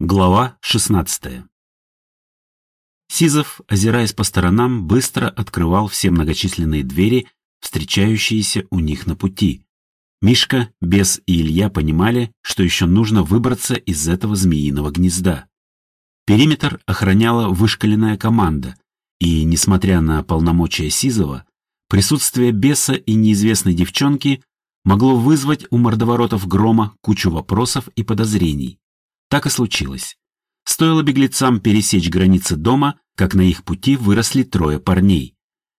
Глава 16 Сизов, озираясь по сторонам, быстро открывал все многочисленные двери, встречающиеся у них на пути. Мишка, Бес и Илья понимали, что еще нужно выбраться из этого змеиного гнезда. Периметр охраняла вышкаленная команда, и, несмотря на полномочия Сизова, присутствие Беса и неизвестной девчонки могло вызвать у мордоворотов грома кучу вопросов и подозрений. Так и случилось. Стоило беглецам пересечь границы дома, как на их пути выросли трое парней.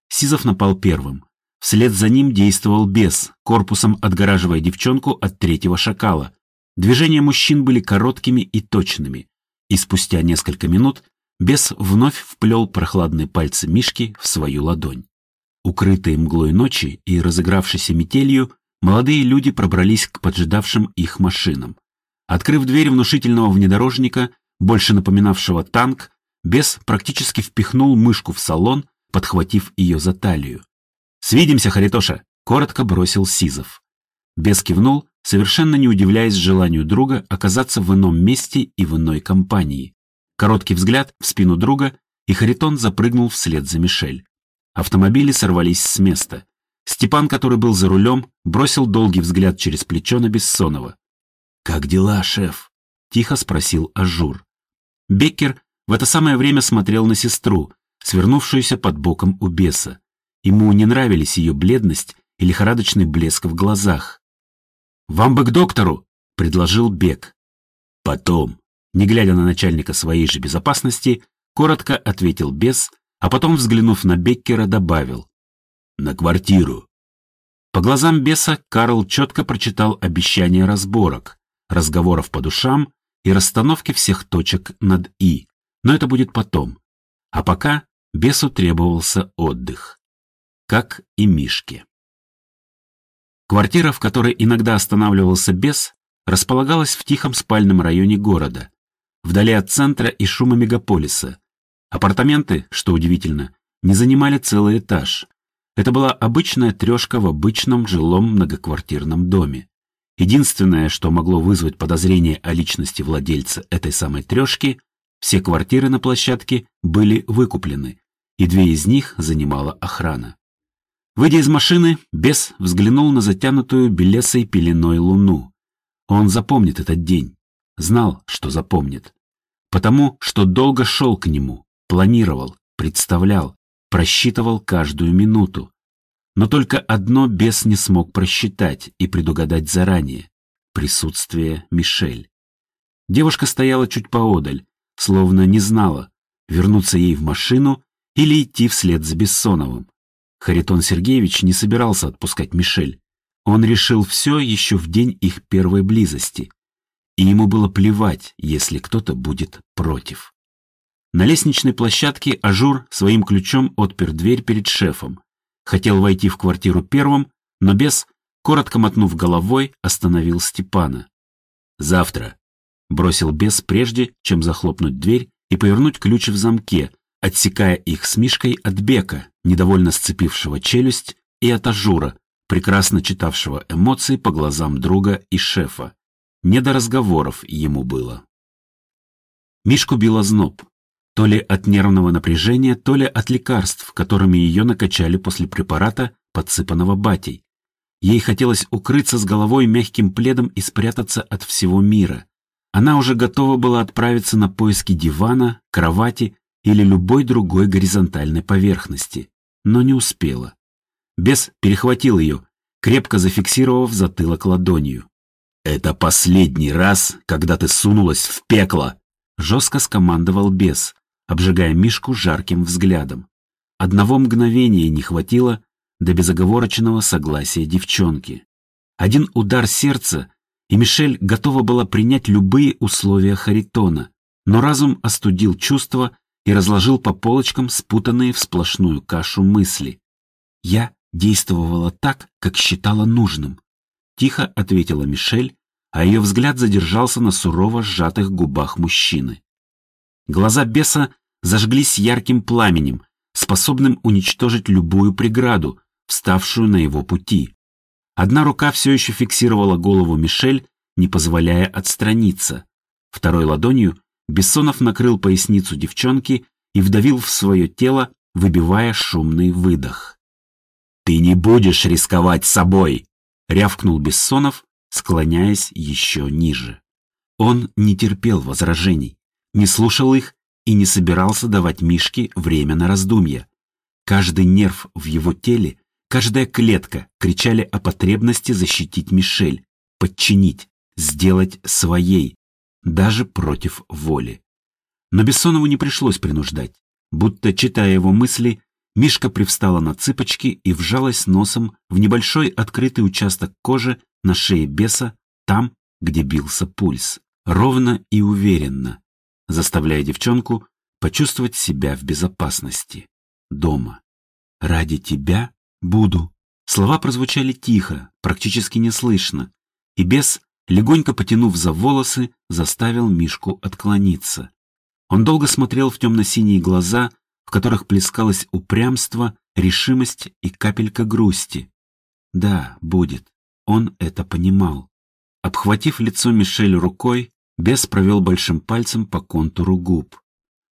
Сизов напал первым. Вслед за ним действовал бес, корпусом отгораживая девчонку от третьего шакала. Движения мужчин были короткими и точными. И спустя несколько минут бес вновь вплел прохладные пальцы Мишки в свою ладонь. Укрытые мглой ночи и разыгравшейся метелью, молодые люди пробрались к поджидавшим их машинам. Открыв дверь внушительного внедорожника, больше напоминавшего танк, бес практически впихнул мышку в салон, подхватив ее за талию. «Свидимся, Харитоша!» — коротко бросил Сизов. Бес кивнул, совершенно не удивляясь желанию друга оказаться в ином месте и в иной компании. Короткий взгляд в спину друга, и Харитон запрыгнул вслед за Мишель. Автомобили сорвались с места. Степан, который был за рулем, бросил долгий взгляд через плечо на Бессонова. «Как дела, шеф?» — тихо спросил Ажур. Беккер в это самое время смотрел на сестру, свернувшуюся под боком у беса. Ему не нравились ее бледность и лихорадочный блеск в глазах. «Вам бы к доктору!» — предложил Бек. «Потом», не глядя на начальника своей же безопасности, коротко ответил бес, а потом, взглянув на Беккера, добавил. «На квартиру». По глазам беса Карл четко прочитал обещание разборок, разговоров по душам и расстановки всех точек над «и». Но это будет потом. А пока бесу требовался отдых. Как и Мишке. Квартира, в которой иногда останавливался бес, располагалась в тихом спальном районе города, вдали от центра и шума мегаполиса. Апартаменты, что удивительно, не занимали целый этаж. Это была обычная трешка в обычном жилом многоквартирном доме. Единственное, что могло вызвать подозрение о личности владельца этой самой трешки, все квартиры на площадке были выкуплены, и две из них занимала охрана. Выйдя из машины, бес взглянул на затянутую белесой пеленой луну. Он запомнит этот день. Знал, что запомнит. Потому, что долго шел к нему, планировал, представлял, просчитывал каждую минуту. Но только одно бес не смог просчитать и предугадать заранее — присутствие Мишель. Девушка стояла чуть поодаль, словно не знала, вернуться ей в машину или идти вслед за Бессоновым. Харитон Сергеевич не собирался отпускать Мишель. Он решил все еще в день их первой близости. И ему было плевать, если кто-то будет против. На лестничной площадке Ажур своим ключом отпер дверь перед шефом, Хотел войти в квартиру первым, но бес, коротко мотнув головой, остановил Степана. «Завтра», — бросил бес прежде, чем захлопнуть дверь и повернуть ключ в замке, отсекая их с Мишкой от Бека, недовольно сцепившего челюсть, и от Ажура, прекрасно читавшего эмоции по глазам друга и шефа. Не до разговоров ему было. Мишку бил озноб. То ли от нервного напряжения, то ли от лекарств, которыми ее накачали после препарата, подсыпанного батей. Ей хотелось укрыться с головой мягким пледом и спрятаться от всего мира. Она уже готова была отправиться на поиски дивана, кровати или любой другой горизонтальной поверхности, но не успела. Бес перехватил ее, крепко зафиксировав затылок ладонью. «Это последний раз, когда ты сунулась в пекло!» Жестко скомандовал бес, обжигая Мишку жарким взглядом. Одного мгновения не хватило до безоговорочного согласия девчонки. Один удар сердца, и Мишель готова была принять любые условия Харитона, но разум остудил чувства и разложил по полочкам спутанные в сплошную кашу мысли. «Я действовала так, как считала нужным», — тихо ответила Мишель, а ее взгляд задержался на сурово сжатых губах мужчины. Глаза беса зажглись ярким пламенем, способным уничтожить любую преграду, вставшую на его пути. Одна рука все еще фиксировала голову Мишель, не позволяя отстраниться. Второй ладонью Бессонов накрыл поясницу девчонки и вдавил в свое тело, выбивая шумный выдох. «Ты не будешь рисковать собой!» — рявкнул Бессонов, склоняясь еще ниже. Он не терпел возражений, не слушал их и не собирался давать Мишке время на раздумья. Каждый нерв в его теле, каждая клетка кричали о потребности защитить Мишель, подчинить, сделать своей, даже против воли. Но Бессонову не пришлось принуждать. Будто, читая его мысли, Мишка привстала на цыпочки и вжалась носом в небольшой открытый участок кожи на шее беса, там, где бился пульс, ровно и уверенно, заставляя девчонку почувствовать себя в безопасности, дома. «Ради тебя буду». Слова прозвучали тихо, практически неслышно, и бес, легонько потянув за волосы, заставил Мишку отклониться. Он долго смотрел в темно-синие глаза, в которых плескалось упрямство, решимость и капелька грусти. Да, будет. Он это понимал. Обхватив лицо Мишель рукой, бес провел большим пальцем по контуру губ.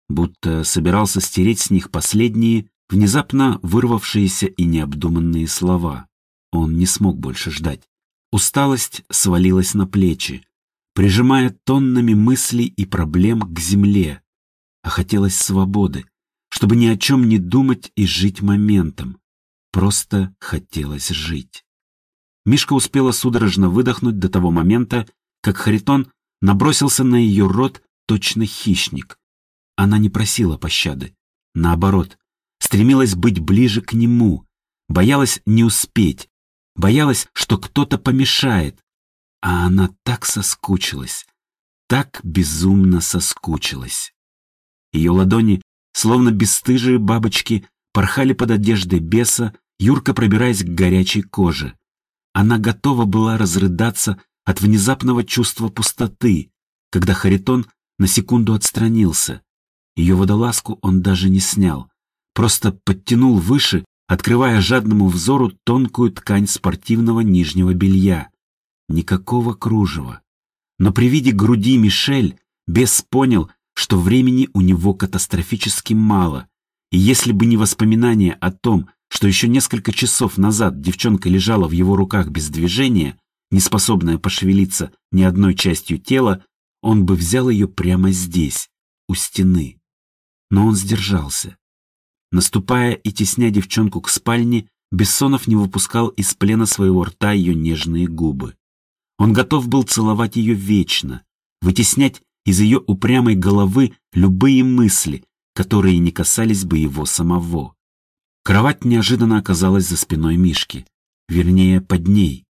Будто собирался стереть с них последние, внезапно вырвавшиеся и необдуманные слова. Он не смог больше ждать. Усталость свалилась на плечи, прижимая тоннами мыслей и проблем к земле. А хотелось свободы, чтобы ни о чем не думать и жить моментом. Просто хотелось жить. Мишка успела судорожно выдохнуть до того момента, как Харитон набросился на ее рот точно хищник. Она не просила пощады. Наоборот, стремилась быть ближе к нему, боялась не успеть, боялась, что кто-то помешает, а она так соскучилась, так безумно соскучилась. Ее ладони, словно бесстыжие бабочки, порхали под одеждой беса, Юрка пробираясь к горячей коже. Она готова была разрыдаться от внезапного чувства пустоты, когда Харитон на секунду отстранился. Ее водолазку он даже не снял, просто подтянул выше, открывая жадному взору тонкую ткань спортивного нижнего белья никакого кружева. Но при виде груди Мишель бес понял, что времени у него катастрофически мало, и если бы не воспоминание о том, что еще несколько часов назад девчонка лежала в его руках без движения, не способная пошевелиться ни одной частью тела, он бы взял ее прямо здесь, у стены. Но он сдержался. Наступая и тесня девчонку к спальне, Бессонов не выпускал из плена своего рта ее нежные губы. Он готов был целовать ее вечно, вытеснять из ее упрямой головы любые мысли, которые не касались бы его самого. Кровать неожиданно оказалась за спиной Мишки, вернее, под ней,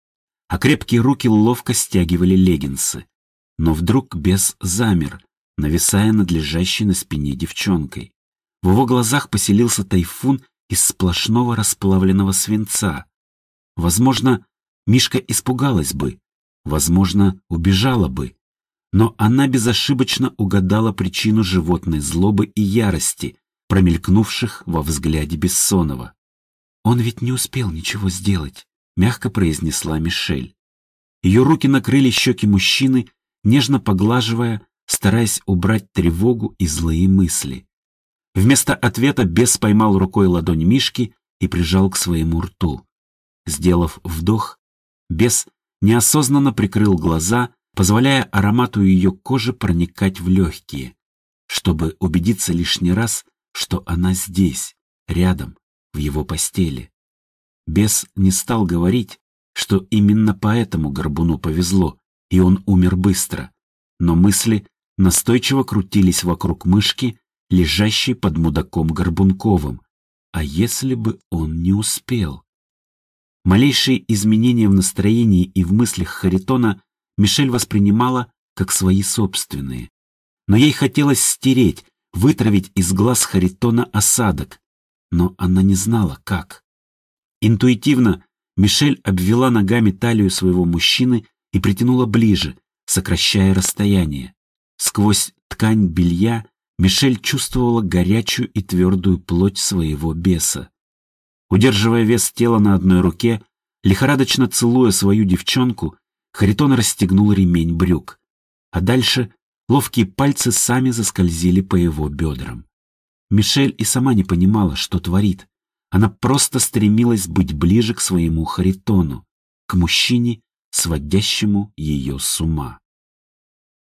а крепкие руки ловко стягивали леггинсы. Но вдруг бес замер, нависая над лежащей на спине девчонкой. В его глазах поселился тайфун из сплошного расплавленного свинца. Возможно, Мишка испугалась бы, возможно, убежала бы. Но она безошибочно угадала причину животной злобы и ярости, промелькнувших во взгляде Бессонова. «Он ведь не успел ничего сделать», — мягко произнесла Мишель. Ее руки накрыли щеки мужчины, нежно поглаживая, стараясь убрать тревогу и злые мысли. Вместо ответа бес поймал рукой ладонь Мишки и прижал к своему рту. Сделав вдох, бес неосознанно прикрыл глаза, позволяя аромату ее кожи проникать в легкие, чтобы убедиться лишний раз, что она здесь, рядом, в его постели. Бес не стал говорить, что именно поэтому Горбуну повезло, и он умер быстро, но мысли настойчиво крутились вокруг мышки, лежащей под мудаком Горбунковым. А если бы он не успел? Малейшие изменения в настроении и в мыслях Харитона Мишель воспринимала как свои собственные. Но ей хотелось стереть, вытравить из глаз Харитона осадок, но она не знала, как. Интуитивно Мишель обвела ногами талию своего мужчины и притянула ближе, сокращая расстояние. Сквозь ткань белья Мишель чувствовала горячую и твердую плоть своего беса. Удерживая вес тела на одной руке, лихорадочно целуя свою девчонку, Харитон расстегнул ремень брюк. А дальше Ловкие пальцы сами заскользили по его бедрам. Мишель и сама не понимала, что творит. Она просто стремилась быть ближе к своему Харитону, к мужчине, сводящему ее с ума.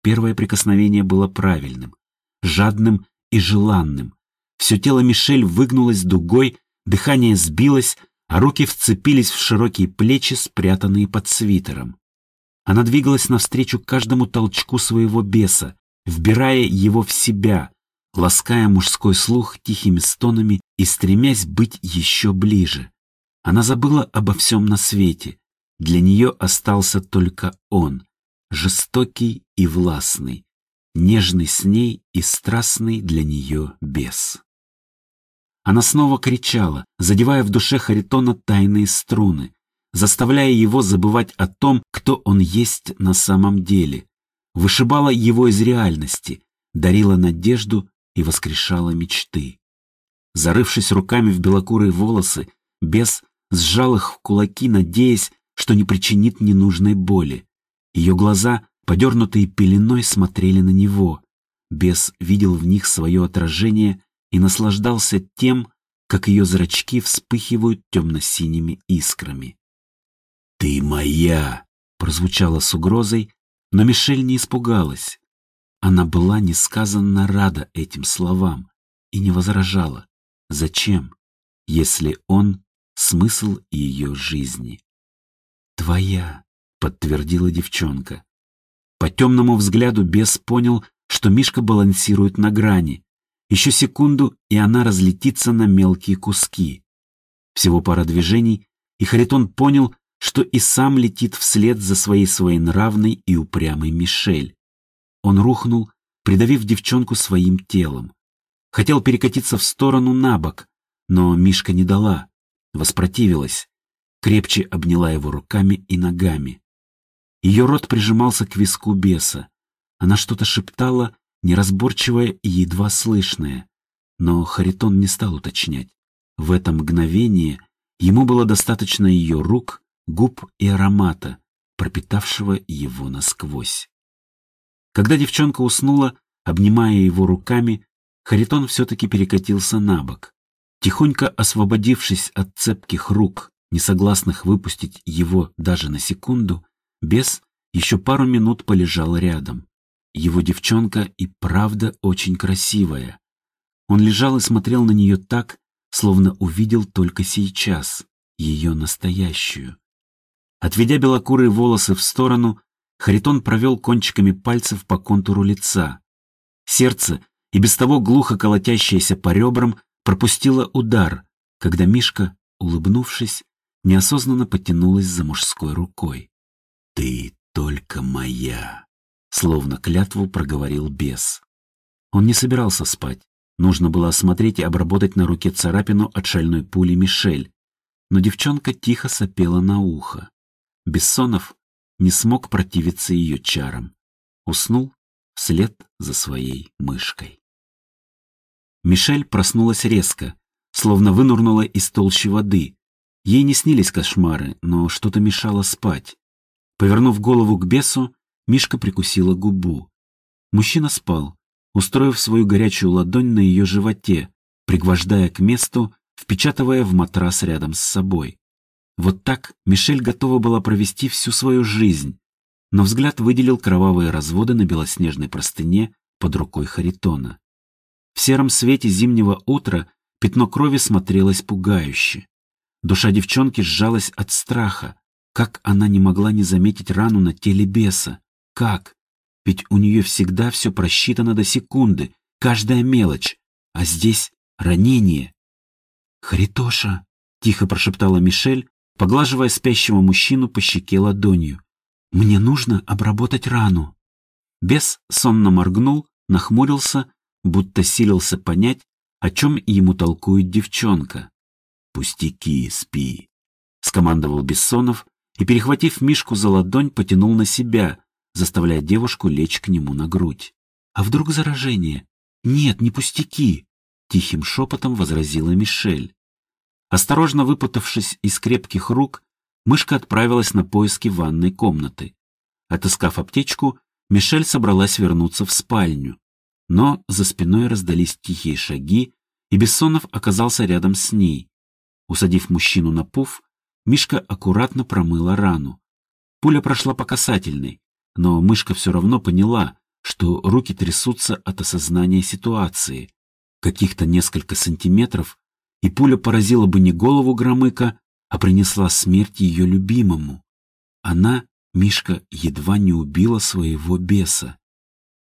Первое прикосновение было правильным, жадным и желанным. Все тело Мишель выгнулось дугой, дыхание сбилось, а руки вцепились в широкие плечи, спрятанные под свитером. Она двигалась навстречу каждому толчку своего беса, вбирая его в себя, лаская мужской слух тихими стонами и стремясь быть еще ближе. Она забыла обо всем на свете. Для нее остался только он, жестокий и властный, нежный с ней и страстный для нее бес. Она снова кричала, задевая в душе Харитона тайные струны, заставляя его забывать о том, кто он есть на самом деле, вышибала его из реальности, дарила надежду и воскрешала мечты. Зарывшись руками в белокурые волосы, бес сжал их в кулаки, надеясь, что не причинит ненужной боли. Ее глаза, подернутые пеленой, смотрели на него. Бес видел в них свое отражение и наслаждался тем, как ее зрачки вспыхивают темно-синими искрами. «Ты моя!» — прозвучало с угрозой, но Мишель не испугалась. Она была несказанно рада этим словам и не возражала. Зачем, если он — смысл ее жизни? «Твоя», — подтвердила девчонка. По темному взгляду бес понял, что Мишка балансирует на грани. Еще секунду, и она разлетится на мелкие куски. Всего пара движений, и Харитон понял, что и сам летит вслед за своей своенравной и упрямой Мишель. Он рухнул, придавив девчонку своим телом. Хотел перекатиться в сторону на бок, но Мишка не дала, воспротивилась, крепче обняла его руками и ногами. Ее рот прижимался к виску беса. Она что-то шептала, неразборчивое и едва слышное. Но Харитон не стал уточнять. В это мгновение ему было достаточно ее рук, губ и аромата, пропитавшего его насквозь. Когда девчонка уснула, обнимая его руками, Харитон все-таки перекатился на бок. Тихонько освободившись от цепких рук, несогласных выпустить его даже на секунду, бес еще пару минут полежал рядом. Его девчонка и правда очень красивая. Он лежал и смотрел на нее так, словно увидел только сейчас, ее настоящую. Отведя белокурые волосы в сторону, Харитон провел кончиками пальцев по контуру лица. Сердце, и без того глухо колотящееся по ребрам, пропустило удар, когда Мишка, улыбнувшись, неосознанно потянулась за мужской рукой. «Ты только моя», — словно клятву проговорил бес. Он не собирался спать. Нужно было осмотреть и обработать на руке царапину от шальной пули Мишель. Но девчонка тихо сопела на ухо. Бессонов не смог противиться ее чарам. Уснул вслед за своей мышкой. Мишель проснулась резко, словно вынурнула из толщи воды. Ей не снились кошмары, но что-то мешало спать. Повернув голову к бесу, Мишка прикусила губу. Мужчина спал, устроив свою горячую ладонь на ее животе, пригвождая к месту, впечатывая в матрас рядом с собой. Вот так Мишель готова была провести всю свою жизнь, но взгляд выделил кровавые разводы на белоснежной простыне под рукой Харитона. В сером свете зимнего утра пятно крови смотрелось пугающе. Душа девчонки сжалась от страха. Как она не могла не заметить рану на теле беса? Как? Ведь у нее всегда все просчитано до секунды, каждая мелочь. А здесь ранение. «Харитоша!» — тихо прошептала Мишель, поглаживая спящего мужчину по щеке ладонью. «Мне нужно обработать рану». Бес сонно моргнул, нахмурился, будто силился понять, о чем ему толкует девчонка. «Пустяки, спи», — скомандовал Бессонов и, перехватив Мишку за ладонь, потянул на себя, заставляя девушку лечь к нему на грудь. «А вдруг заражение?» «Нет, не пустяки», — тихим шепотом возразила Мишель. Осторожно выпутавшись из крепких рук, мышка отправилась на поиски ванной комнаты. Отыскав аптечку, Мишель собралась вернуться в спальню, но за спиной раздались тихие шаги, и Бессонов оказался рядом с ней. Усадив мужчину на пуф, Мишка аккуратно промыла рану. Пуля прошла по касательной, но мышка все равно поняла, что руки трясутся от осознания ситуации. Каких-то несколько сантиметров, и пуля поразила бы не голову Громыка, а принесла смерть ее любимому. Она, Мишка, едва не убила своего беса.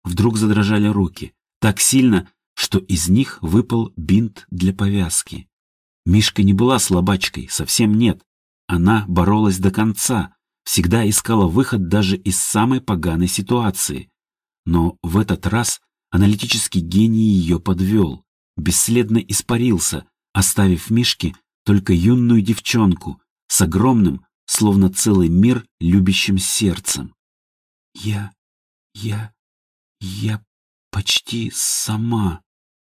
Вдруг задрожали руки, так сильно, что из них выпал бинт для повязки. Мишка не была слабачкой, совсем нет. Она боролась до конца, всегда искала выход даже из самой поганой ситуации. Но в этот раз аналитический гений ее подвел, бесследно испарился, оставив Мишке только юную девчонку с огромным, словно целый мир, любящим сердцем. «Я... я... я почти сама...»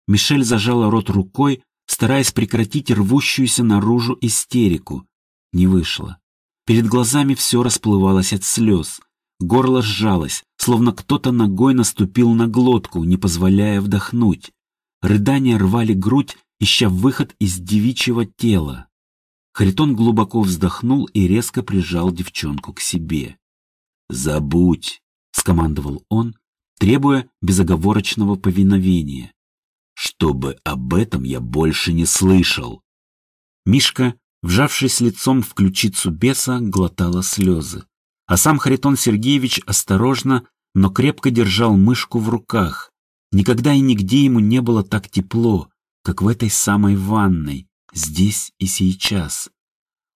Мишель зажала рот рукой, стараясь прекратить рвущуюся наружу истерику. Не вышло. Перед глазами все расплывалось от слез. Горло сжалось, словно кто-то ногой наступил на глотку, не позволяя вдохнуть. Рыдания рвали грудь, ища выход из девичьего тела. Харитон глубоко вздохнул и резко прижал девчонку к себе. «Забудь!» — скомандовал он, требуя безоговорочного повиновения. «Чтобы об этом я больше не слышал!» Мишка вжавшись лицом в ключицу беса, глотала слезы. А сам Харитон Сергеевич осторожно, но крепко держал мышку в руках. Никогда и нигде ему не было так тепло, как в этой самой ванной, здесь и сейчас.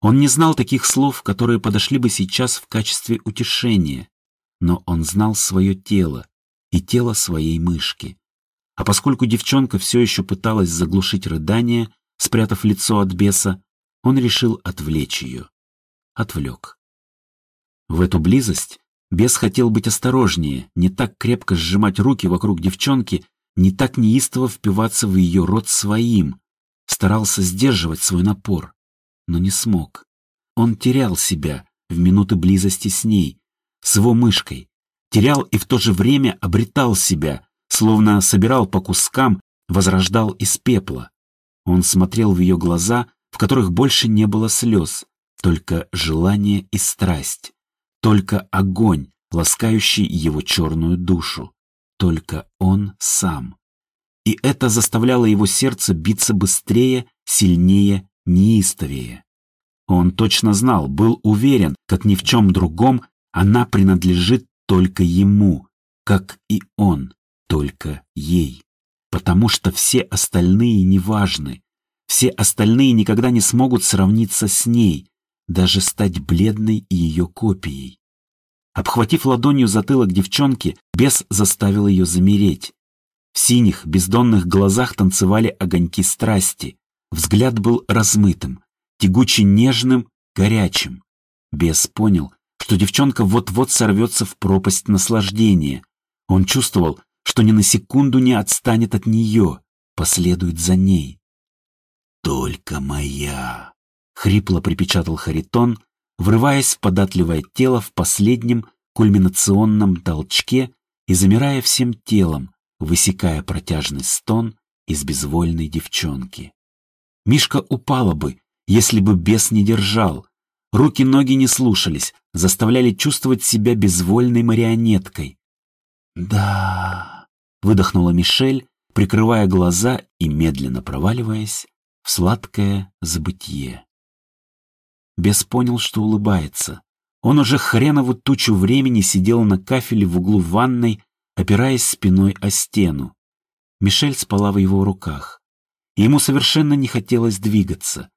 Он не знал таких слов, которые подошли бы сейчас в качестве утешения, но он знал свое тело и тело своей мышки. А поскольку девчонка все еще пыталась заглушить рыдание, спрятав лицо от беса, он решил отвлечь ее. Отвлек. В эту близость бес хотел быть осторожнее, не так крепко сжимать руки вокруг девчонки, не так неистово впиваться в ее рот своим. Старался сдерживать свой напор, но не смог. Он терял себя в минуты близости с ней, с его мышкой. Терял и в то же время обретал себя, словно собирал по кускам, возрождал из пепла. Он смотрел в ее глаза, в которых больше не было слез, только желание и страсть, только огонь, ласкающий его черную душу, только он сам. И это заставляло его сердце биться быстрее, сильнее, неистовее. Он точно знал, был уверен, как ни в чем другом, она принадлежит только ему, как и он, только ей. Потому что все остальные неважны, все остальные никогда не смогут сравниться с ней, даже стать бледной ее копией. Обхватив ладонью затылок девчонки, бес заставил ее замереть. В синих, бездонных глазах танцевали огоньки страсти. Взгляд был размытым, тягуче нежным, горячим. Бес понял, что девчонка вот-вот сорвется в пропасть наслаждения. Он чувствовал, что ни на секунду не отстанет от нее, последует за ней. «Только моя!» — хрипло припечатал Харитон, врываясь в податливое тело в последнем кульминационном толчке и замирая всем телом, высекая протяжный стон из безвольной девчонки. Мишка упала бы, если бы бес не держал. Руки-ноги не слушались, заставляли чувствовать себя безвольной марионеткой. «Да...» — выдохнула Мишель, прикрывая глаза и медленно проваливаясь в сладкое забытье. Бес понял, что улыбается. Он уже хренову тучу времени сидел на кафеле в углу ванной, опираясь спиной о стену. Мишель спала в его руках. Ему совершенно не хотелось двигаться.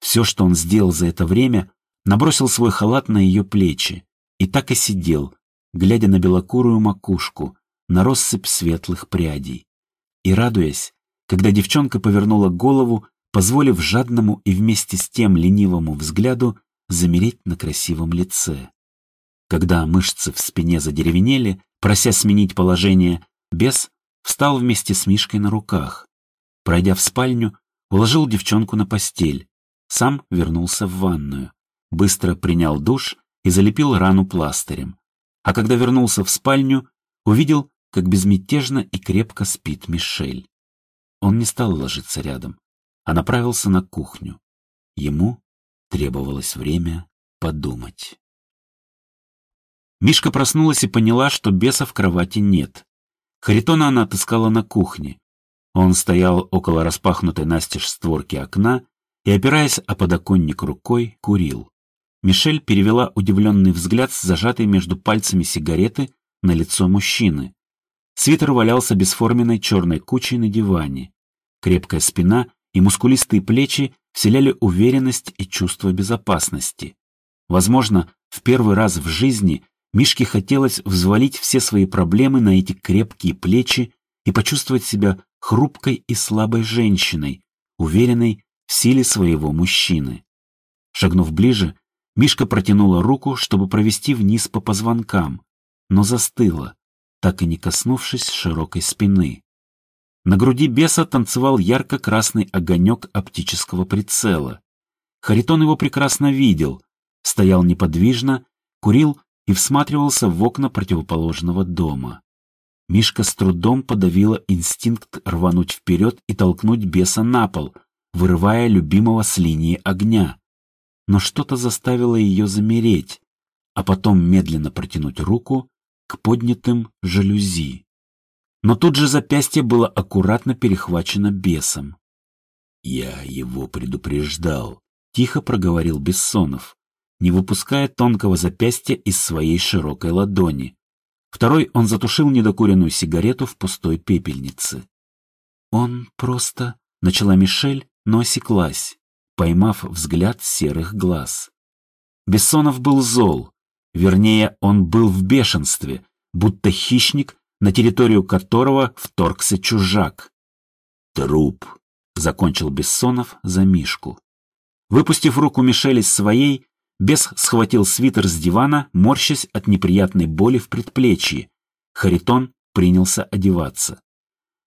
Все, что он сделал за это время, набросил свой халат на ее плечи. И так и сидел, глядя на белокурую макушку, на россыпь светлых прядей. И радуясь, когда девчонка повернула голову позволив жадному и вместе с тем ленивому взгляду замереть на красивом лице. Когда мышцы в спине задеревенели, прося сменить положение, бес встал вместе с Мишкой на руках. Пройдя в спальню, уложил девчонку на постель, сам вернулся в ванную, быстро принял душ и залепил рану пластырем. А когда вернулся в спальню, увидел, как безмятежно и крепко спит Мишель. Он не стал ложиться рядом, а направился на кухню. Ему требовалось время подумать. Мишка проснулась и поняла, что беса в кровати нет. Харитона она отыскала на кухне. Он стоял около распахнутой настежь створки окна и, опираясь о подоконник рукой, курил. Мишель перевела удивленный взгляд с зажатой между пальцами сигареты на лицо мужчины. Свитер валялся бесформенной черной кучей на диване. Крепкая спина и мускулистые плечи вселяли уверенность и чувство безопасности. Возможно, в первый раз в жизни Мишке хотелось взвалить все свои проблемы на эти крепкие плечи и почувствовать себя хрупкой и слабой женщиной, уверенной в силе своего мужчины. Шагнув ближе, Мишка протянула руку, чтобы провести вниз по позвонкам, но застыла, так и не коснувшись широкой спины. На груди беса танцевал ярко-красный огонек оптического прицела. Харитон его прекрасно видел, стоял неподвижно, курил и всматривался в окна противоположного дома. Мишка с трудом подавила инстинкт рвануть вперед и толкнуть беса на пол, вырывая любимого с линии огня. Но что-то заставило ее замереть, а потом медленно протянуть руку к поднятым жалюзи. Но тут же запястье было аккуратно перехвачено бесом. «Я его предупреждал», — тихо проговорил Бессонов, не выпуская тонкого запястья из своей широкой ладони. Второй он затушил недокуренную сигарету в пустой пепельнице. «Он просто...» — начала Мишель, но осеклась, поймав взгляд серых глаз. Бессонов был зол, вернее, он был в бешенстве, будто хищник, на территорию которого вторгся чужак. «Труп», — закончил Бессонов за Мишку. Выпустив руку Мишель из своей, Бес схватил свитер с дивана, морщась от неприятной боли в предплечье. Харитон принялся одеваться.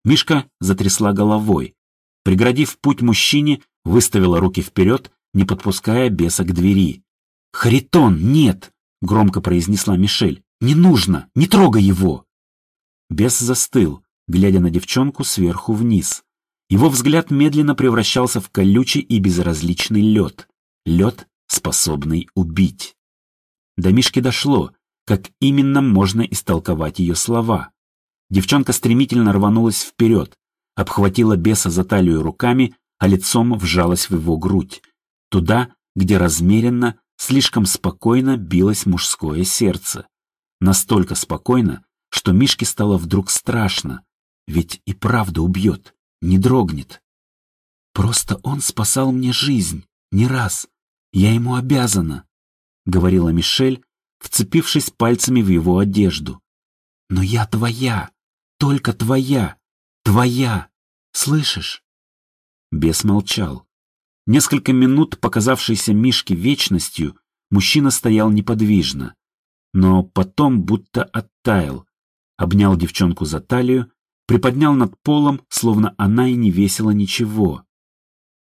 Мишка затрясла головой. Преградив путь мужчине, выставила руки вперед, не подпуская беса к двери. «Харитон, нет!» — громко произнесла Мишель. «Не нужно! Не трогай его!» Бес застыл, глядя на девчонку сверху вниз. Его взгляд медленно превращался в колючий и безразличный лед. Лед, способный убить. До Мишки дошло, как именно можно истолковать ее слова. Девчонка стремительно рванулась вперед, обхватила беса за талию руками, а лицом вжалась в его грудь, туда, где размеренно, слишком спокойно билось мужское сердце. Настолько спокойно, что Мишке стало вдруг страшно, ведь и правда убьет, не дрогнет. «Просто он спасал мне жизнь, не раз. Я ему обязана», — говорила Мишель, вцепившись пальцами в его одежду. «Но я твоя, только твоя, твоя, слышишь?» Бес молчал. Несколько минут, показавшиеся Мишке вечностью, мужчина стоял неподвижно, но потом будто оттаял, обнял девчонку за талию, приподнял над полом, словно она и не весила ничего.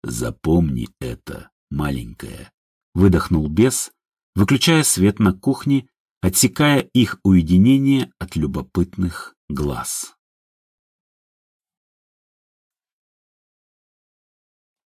«Запомни это, маленькая», — выдохнул бес, выключая свет на кухне, отсекая их уединение от любопытных глаз.